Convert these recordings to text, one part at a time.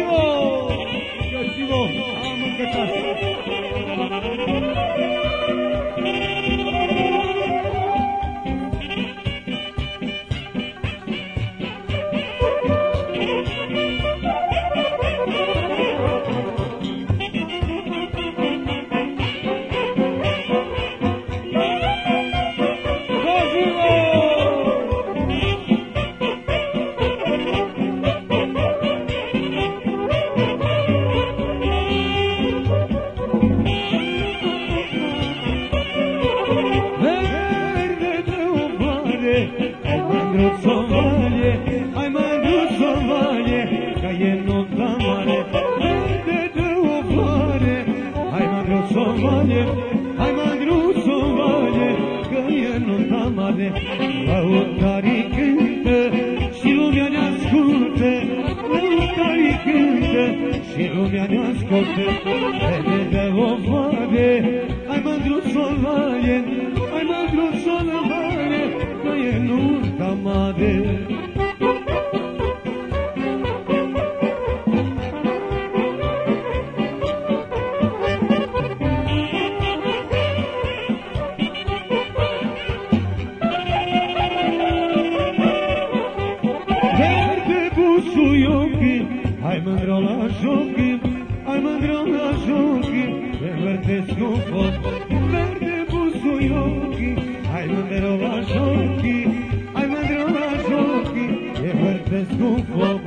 Chivo! ¡Yo chivo! ¡Vamos, que Somalje, aj manju Somalje, kaj jedno tamare, dete u pare, aj manju Somalje, aj manju Somalje, kaj jedno tamare, pa utari kente, silom ja naskulte, utari kente, silom ja naskulte, dete u pare, aj manju Somalje, mare. Verde bu ai mandrola ay mangrola jogi, ay mangrola jogi, verde snufot, verde bu scufot.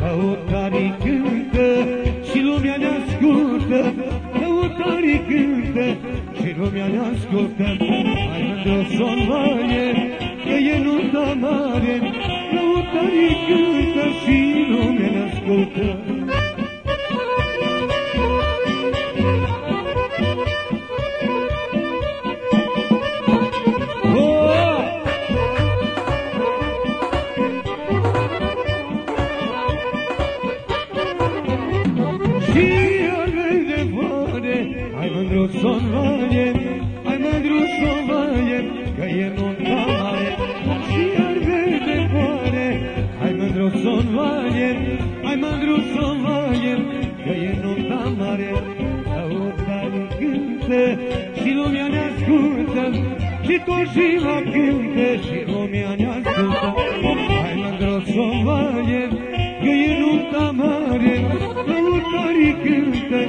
Căutarii cântă și lumea ne ascultă, căutarii cântă și lumea ne ascultă. Hai mândro sonvaie, că e nunta mare, căutarii cântă și lumea ne ascultă. Ai mândru sonvaie, ai mândru sonvaie, că e nunta mare. Și arde de floare, ai mândru sonvaie, ai mândru sonvaie, că e nunta mare. Căutare și lumea ne și tot și la cântă și lumea ne ascultă. Hai mândru sonvaie, că e nunta mare, Căutarii cântă